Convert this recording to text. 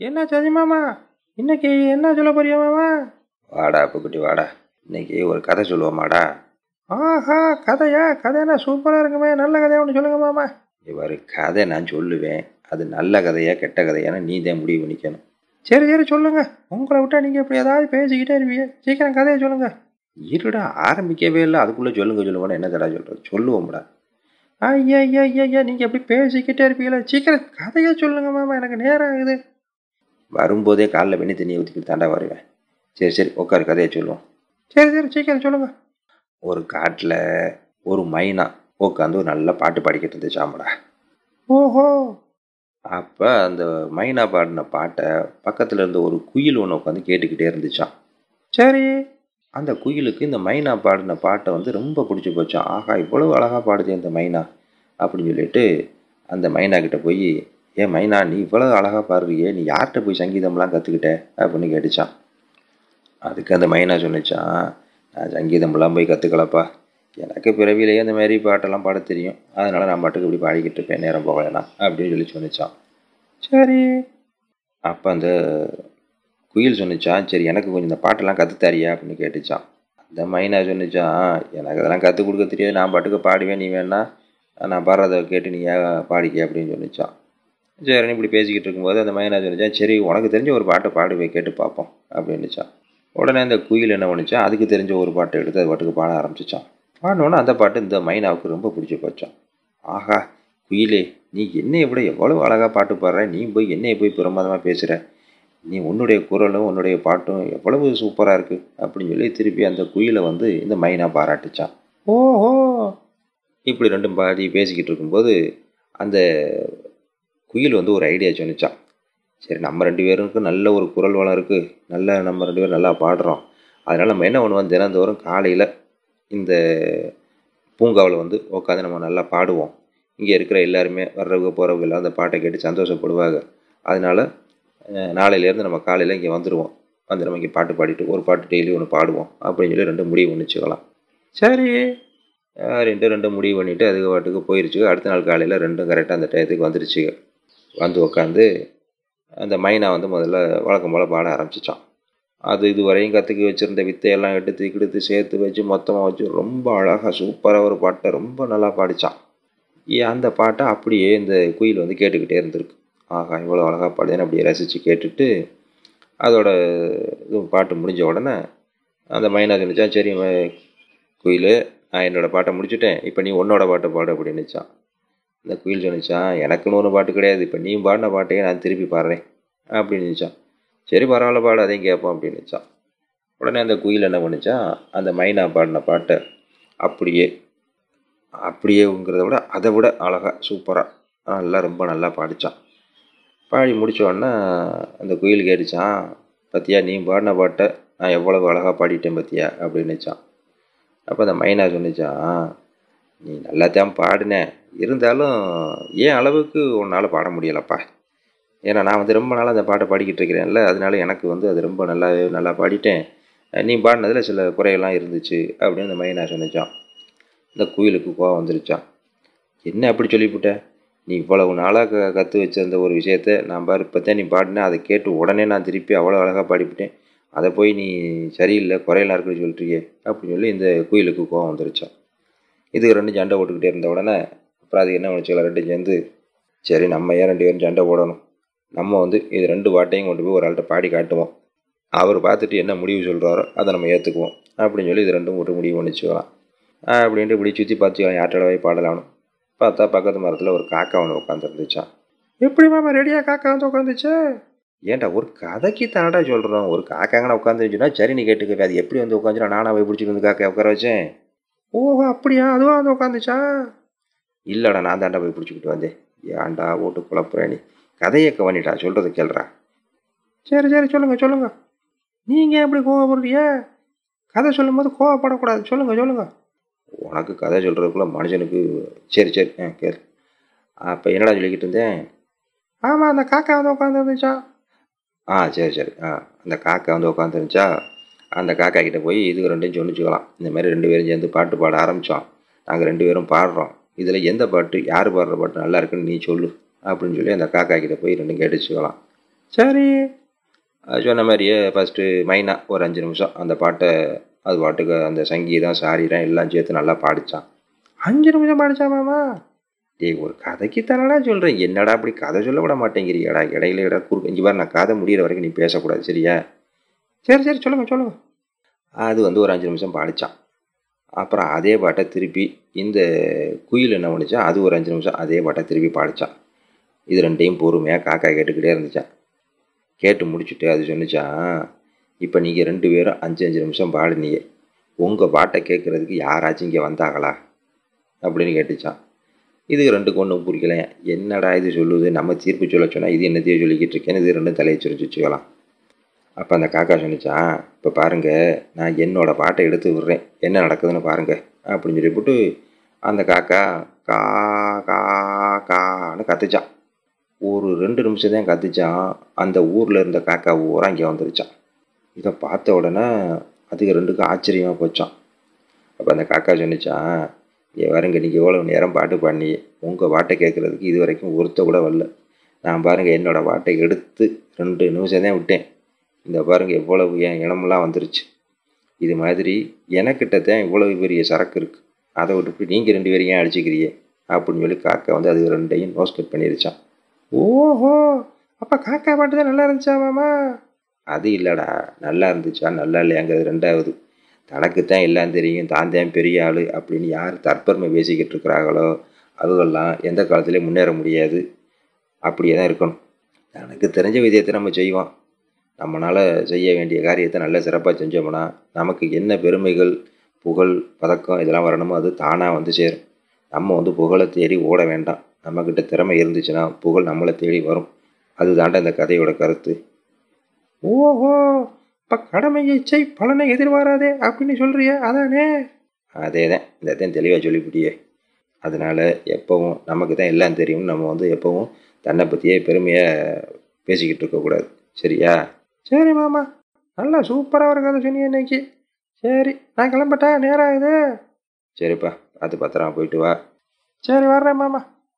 என்ன சதி மாமா? இன்னைக்கு என்ன சொல்ல போறியா மாமா? வாடா புக்குட்டி வாடா. இன்னைக்கு ஒரு கதை சொல்லுவோமாடா. ஆஹா கதையா? கதைனா சூப்பராக இருக்குமே. நல்ல கதையா ஒன்று சொல்லுங்க மாமா. இவர் கதை நான் சொல்லுவேன். அது நல்ல கதையா கெட்ட கதையான்னு நீ தான் முடிவு பண்ணிக்கணும். சரி சரி சொல்லுங்க. உங்களை விட்டா நீங்கள் இப்படி ஏதாவது பேசிக்கிட்டே இருப்பீங்க. சீக்கிரம் கதையை சொல்லுங்க. இருடா ஆரம்பிக்கவே இல்லை. அதுக்குள்ளே சொல்லுங்க சொல்லுவோன்னு என்ன தடா சொல்கிறது சொல்லுவோம்டா. ஐயா ஐயா ஐயா ஐயா நீங்கள் எப்படி பேசிக்கிட்டே இருப்பீங்களா. சீக்கிரம் கதையை சொல்லுங்க மாமா. எனக்கு நேரம் ஆகுது. வரும்போதே காலைல வெண்ணி தண்ணியை ஊற்றிக்கிட்டு தாண்டா வருவேன் சரி சரி உட்காரு கதையை சொல்லுவோம். சரி சரி சீக்கிரம் சொல்லுங்க. ஒரு காட்டில் ஒரு மைனா உட்காந்து ஒரு நல்ல பாட்டு பாடிக்கிட்டு இருந்துச்சாமடா ஓஹோ! அப்போ அந்த மைனா பாடின பாட்டை பக்கத்தில் இருந்த ஒரு குயில் ஒன்று உட்காந்து கேட்டுக்கிட்டே இருந்துச்சான் சரி. அந்த குயிலுக்கு இந்த மைனா பாடின பாட்டை வந்து ரொம்ப பிடிச்சி போச்சான் ஆஹா இவ்வளவு அழகாக பாடுது இந்த மைனா அப்படின்னு சொல்லிட்டு அந்த மைனா கிட்ட போய் ஏன் மைனா நீ இவ்வளோ அழகாக பாடுறியே நீ யார்கிட்ட போய் சங்கீதம்லாம் கற்றுக்கிட்ட அப்படின்னு கேட்டுச்சான். அதுக்கு அந்த மைனா சொன்னிச்சான் நான் சங்கீதம்லாம் போய் கற்றுக்கலப்பா எனக்கு பிறவிலேயே இந்த மாதிரி பாட்டெல்லாம் பாட தெரியும். அதனால் நான் பாட்டுக்கு இப்படி பாடிக்கிட்டு இருப்பேன் நேரம் போகலைனா அப்படின்னு சொல்லி சொன்னிச்சான். சரி. அப்போ அந்த குயில் சொன்னிச்சான் சரி எனக்கு கொஞ்சம் இந்த பாட்டெல்லாம் கற்றுத்தாரியா அப்படின்னு கேட்டுச்சான். அந்த மைனா சொன்னிச்சான் எனக்கு அதெல்லாம் கற்றுக் கொடுக்க தெரியாது. நான் பாட்டுக்கு பாடுவேன் நீ வேணா. நான் பாடுறத கேட்டு நீ ஏன் பாடிக்க அப்படின்னு சொன்னிச்சான். சரின்னு இப்படி பேசிக்கிட்டு இருக்கும்போது அந்த மைனா நினச்சான் சரி உனக்கு தெரிஞ்ச ஒரு பாட்டை பாடுவே கேட்டு பார்ப்போம் அப்படின்னுச்சான். உடனே அந்த குயில் என்ன பண்ணிச்சான்? அதுக்கு தெரிஞ்ச ஒரு பாட்டை எடுத்து அது பாட்டுக்கு பாட ஆரம்பிச்சிச்சான். பாடினோன்னே அந்த பாட்டு இந்த மைனாவுக்கு ரொம்ப பிடிச்சி போச்சான். ஆஹா குயிலே நீ என்னையை விட எவ்வளோ அழகாக பாட்டு பாடுற? நீ போய் என்னையை போய் பிரமாதமாக பேசுகிற நீ உன்னுடைய குரலும் உன்னுடைய பாட்டும் எவ்வளவு சூப்பராக இருக்குது அப்படின்னு சொல்லி திருப்பி அந்த குயிலை வந்து இந்த மைனா பாராட்டுச்சான். ஓஹோ! இப்படி ரெண்டும் பாடி பேசிக்கிட்டு இருக்கும்போது அந்த குயில் வந்து ஒரு ஐடியா சொன்னிச்சான். சரி நம்ம ரெண்டு பேருக்கும் நல்ல ஒரு குரல் வளம் இருக்குது நல்ல நம்ம ரெண்டு பேரும் நல்லா பாடுறோம். அதனால் நம்ம என்ன பண்ணுவோம்? தினந்தோறும் காலையில் இந்த பூங்காவில் வந்து உட்காந்து நம்ம நல்லா பாடுவோம். இங்கே இருக்கிற எல்லாருமே வர்றவங்க போகிறவங்க எல்லாம் அந்த பாட்டை கேட்டு சந்தோஷப்படுவாங்க. அதனால் நாளையிலேருந்து நம்ம காலையில் இங்கே வந்துடுவோம் வந்து நம்ம இங்கே பாட்டு பாடிட்டு ஒரு பாட்டு டெய்லி ஒன்று பாடுவோம். அப்படின்னு சொல்லி ரெண்டு முடிவு பண்ணிச்சுக்கலாம் சரி. ரெண்டு ரெண்டு முடிவு பண்ணிவிட்டு அதுக்கு பாட்டுக்கு போயிருச்சு. அடுத்த நாள் காலையில் ரெண்டும் கரெக்டாக அந்த டயத்துக்கு வந்துருச்சுங்க வந்து உட்காந்து அந்த மைனா வந்து முதல்ல வழக்கம் போல் பாட ஆரம்பிச்சிச்சான் அது இது வரையும் கற்றுக்கி வச்சுருந்த வித்தையெல்லாம் எடுத்து கிடுத்து சேர்த்து வச்சு மொத்தமாக வச்சு ரொம்ப அழகாக சூப்பராக ஒரு பாட்டை ரொம்ப நல்லா பாடிச்சான். அந்த பாட்டை அப்படியே இந்த குயில் வந்து கேட்டுக்கிட்டே இருந்திருக்கு. ஆஹா இவ்வளோ அழகாக பாடுதுன்னு அப்படியே ரசித்து கேட்டுட்டு அதோட இது பாட்டு முடிஞ்ச உடனே அந்த மைனா சொன்னிச்சான் சரி குயில் நான் என்னோடய பாட்டை முடிச்சுட்டேன் இப்போ நீ உன்னோட பாட்டை பாடு அப்படின்னுச்சான் இந்த குயில் சொன்னிச்சான் எனக்குன்னு ஒரு பாட்டு கிடையாது இப்போ நீ பாடின பாட்டையே நான் திருப்பி பாடுறேன் அப்படின்னு நினச்சான். சரி பரவாயில்ல பாடு அதையும் கேட்போம் அப்படின்னுச்சான் உடனே அந்த குயில் என்ன பண்ணிச்சான் அந்த மைனா பாடின பாட்டை அப்படியே அப்படியேங்கிறத விட அதை விட அழகாக சூப்பராக நல்லா ரொம்ப நல்லா பாடிச்சான். பாடி முடித்தோடனே அந்த குயில் கேட்டுச்சான் பத்தியா நீ பாடின பாட்டை நான் எவ்வளவு அழகாக பாடிட்டேன் பத்தியா அப்படின்னுச்சான் அப்போ அந்த மைனா சொன்னிச்சான் நீ நல்லா தான் பாடினேன் இருந்தாலும் ஏன் அளவுக்கு உன்னால் பாட முடியலப்பா? ஏன்னா நான் வந்து ரொம்ப நாளாக அந்த பாட்டை பாடிக்கிட்டு இருக்கிறேன்ல அதனால எனக்கு வந்து அது ரொம்ப நல்லா நல்லா பாடிட்டேன். நீ பாடினதில் சில குறையெல்லாம் இருந்துச்சு அப்படின்னு அந்த மைனா சொன்னிச்சான் இந்த குயிலுக்கு கோவம் வந்துருச்சான் என்ன அப்படி சொல்லிவிட்டேன் நீ இவ்வளவு நாளாக க கற்று வச்சிருந்த ஒரு விஷயத்த நான் பாரு இப்போ தான் நீ பாடினேன் அதை கேட்டு உடனே நான் திருப்பி அவ்வளோ அழகாக பாடிவிட்டேன் அதை போய் நீ சரியில்லை குறையெல்லாம் இருக்குன்னு சொல்லிட்டுருக்கே அப்படின்னு சொல்லி இந்த குயிலுக்கு கோவம் வந்துருச்சான் இதுக்கு ரெண்டு சண்டை போட்டுக்கிட்டே இருந்த உடனே அப்புறம் அது என்ன பண்ணுச்சுக்கலாம் ரெண்டும் சேர்ந்து சரி நம்ம ஏன் ரெண்டு பேரும் சண்டை போடணும்? நம்ம வந்து இது ரெண்டு பாட்டையும் கொண்டு போய் ஒரு ஆள்கிட்ட பாடி காட்டுவோம். அவர் பார்த்துட்டு என்ன முடிவு சொல்கிறாரோ அதை நம்ம ஏற்றுக்குவோம் அப்படின்னு சொல்லி இது ரெண்டும் ஒரு முடிவு பண்ணிச்சுக்கலாம் அப்படின்ட்டு இப்படி சுற்றி பார்த்துக்கலாம் யார்கிட்ட போய் பாடலாம்னு பார்த்தா பக்கத்து மரத்தில் ஒரு காக்கா ஒன்று உட்காந்துருந்துச்சான் எப்படி மாமா? ரெடியாக காக்கா வந்து உட்காந்துச்சு ஏன்டா ஒரு கதைக்கு தானடா சொல்கிறோம் ஒரு காக்காங்கன்னு உட்காந்துருச்சுன்னா சரி நீ கேட்டுக்க. அது எப்படி வந்து உட்காந்துச்சுனா நானாக போய் பிடிச்சிட்டு வந்து காக்கா உட்கார வச்சேன். ஓஹோ அப்படியா? அதுவும் வந்து உட்காந்துச்சா இல்லைடா நான் தாண்டா போய் பிடிச்சிக்கிட்டு வந்தேன். ஏன்டா ஓட்டு குழப்புறேன் நீ? கதையை கவனிடா சொல்கிறது கேள்றா சரி சரி சொல்லுங்கள் சொல்லுங்கள் நீங்கள் எப்படி கோவப்படுறீங்க? கதை சொல்லும்போது கோவப்படக்கூடாது. சொல்லுங்கள் சொல்லுங்கள் உனக்கு கதை சொல்கிறதுக்குள்ள மனுஷனுக்கு சரி சரி ஆ கேள். அப்போ என்னடா சொல்லிக்கிட்டு இருந்தேன்? ஆமாம் அந்த காக்கா வந்து உட்காந்துருந்துச்சா ஆ சரி சரி ஆ அந்த காக்கா வந்து உட்காந்துருந்துச்சா அந்த காக்கா கிட்டே போய் இது ரெண்டையும் சொன்னிச்சுக்கலாம். இந்த மாதிரி ரெண்டு பேரும் சேர்ந்து பாட்டு பாட ஆரம்பித்தோம் நாங்கள் ரெண்டு பேரும் பாடுறோம். இதில் எந்த பாட்டு யார் பாடுற பாட்டு நல்லா இருக்குன்னு நீ சொல்லு அப்படின்னு சொல்லி அந்த காக்கா கிட்டே போய் ரெண்டும் கேட்டுச்சுக்கலாம் சரி. அது சொன்ன மாதிரியே ஃபஸ்ட்டு மைனா ஒரு அஞ்சு நிமிஷம் அந்த பாட்டை அது பாட்டுக்கு அந்த சங்கீதம் சாரீரம் எல்லாம் சேர்த்து நல்லா பாடிச்சான். அஞ்சு நிமிஷம் பாடிச்சா மாமா? டேய் ஒரு கதைக்கு தானடா சொல்கிறேன் என்னடா அப்படி கதை சொல்ல விட மாட்டேங்கிறியாடா. இடையில இட குறுக்க இங்கே பாரு நான் கதை முடியிற வரைக்கும் நீ பேசக்கூடாது சரியா? சரி சரி சொல்லுங்கள் சொல்லுங்கள் அது வந்து ஒரு அஞ்சு நிமிஷம் பாடிச்சான். அப்புறம் அதே பாட்டை திருப்பி இந்த குயில் என்ன பண்ணுச்சா அது ஒரு அஞ்சு நிமிஷம் அதே பாட்டை திருப்பி பாடிச்சான். இது ரெண்டையும் பொறுமையாக காக்கா கேட்டுக்கிட்டே இருந்துச்சான். கேட்டு முடிச்சுட்டு அது சொன்னிச்சான் இப்போ நீங்கள் ரெண்டு பேரும் அஞ்சு அஞ்சு நிமிஷம் பாடினீங்க. உங்கள் பாட்டை கேட்குறதுக்கு யாராச்சும் இங்கே வந்தாங்களா? அப்படின்னு கேட்டுச்சான். இதுக்கு ரெண்டுக்கு ஒன்றும் புரியல என்னடா இது சொல்லுது? நம்ம தீர்ப்பு சொல்ல சொன்னால் இது என்னத்தையோ சொல்லிக்கிட்டு இருக்கேன்னு இது ரெண்டும் தலையை சுரிச்சு வச்சுக்கலாம். அப்போ அந்த காக்கா சொன்னிச்சான் இப்போ பாருங்கள் நான் என்னோடய பாட்டை எடுத்து விடுறேன். என்ன நடக்குதுன்னு பாருங்கள் அப்படின்னு சொல்லி போட்டு அந்த காக்கா கா கா கான்னு கத்துச்சான். ஒரு ரெண்டு நிமிஷம் தான் கத்துச்சான். அந்த ஊரில் இருந்த காக்கா ஊரா இங்கே வந்துருச்சான். இதை பார்த்த உடனே அதுக்கு ரெண்டுக்கும் ஆச்சரியமாக போச்சான். அப்போ அந்த காக்கா சொன்னிச்சான் ஏ வருங்க நீங்கள் எவ்வளோ நேரம் பாட்டு பண்ணி உங்கள் பாட்டை கேட்குறதுக்கு இது வரைக்கும் ஒருத்த கூட வரல. நான் பாருங்கள் என்னோடய பாட்டை எடுத்து ரெண்டு நிமிஷம் தான் விட்டேன். இந்த பாருங்க எவ்வளவு என் இனமெல்லாம் வந்துருச்சு. இது மாதிரி எனக்கிட்ட தான் இவ்வளவு பெரிய சரக்கு இருக்குது அதை விட்டுட்டு நீங்கள் ரெண்டு பேரும் ஏன் அடிச்சுக்கிறியே அப்படின்னு சொல்லி காக்கா வந்து அது ரெண்டையும் நோஸ் கட் பண்ணிருச்சான் ஓஹோ அப்போ காக்கா பாட்டு தான் நல்லா இருந்துச்சா மாமா? அது இல்லைடா நல்லா இருந்துச்சா நல்லா இல்லையாங்கிறது ரெண்டாவது. தனக்கு தான் எல்லாம் தெரியும் தான் தான் பெரிய ஆள் அப்படின்னு யார் தற்பெருமை பேசிக்கிட்டு இருக்கிறாங்களோ அவங்கெல்லாம் எந்த காலத்துலேயும் முன்னேற முடியாது. அப்படியே தான் இருக்கணும். தனக்கு தெரிஞ்ச விதயத்தை நம்ம செய்வோம். நம்மளால் செய்ய வேண்டிய காரியத்தை நல்ல சிறப்பாக செஞ்சோம்னா நமக்கு என்ன பெருமைகள் புகழ் பதக்கம் இதெல்லாம் வரணுமோ அது தானாக வந்து சேரும். நம்ம வந்து புகழை தேடி ஓட வேண்டாம். நம்மக்கிட்ட திறமை இருந்துச்சுன்னா புகழ் நம்மளை தேடி வரும். அதுதாண்டா இந்த கதையோட கருத்து. ஓஹோ! இப்போ கடமையை செய் பலனை எதிர்பாராதே அப்படின்னு சொல்கிறியே அதானே? அதே தான் இந்த தான் தெளிவாக சொல்லிவிட்டியே. அதனால் எப்போவும் நமக்கு தான் எல்லாம் தெரியும் நம்ம வந்து எப்போவும் தன்னை பற்றியே பெருமையாக பேசிக்கிட்டு இருக்கக்கூடாது. சரியா? சரி மாமா நல்லா சூப்பராக ஒரு கதை சொன்னீங்க இன்னைக்கு சரி நான் கிளம்பட்டா நேரம் ஆகுது. சரிப்பா பார்த்து பத்திரமா போயிட்டு வா. சரி வர்றேன் மாமா.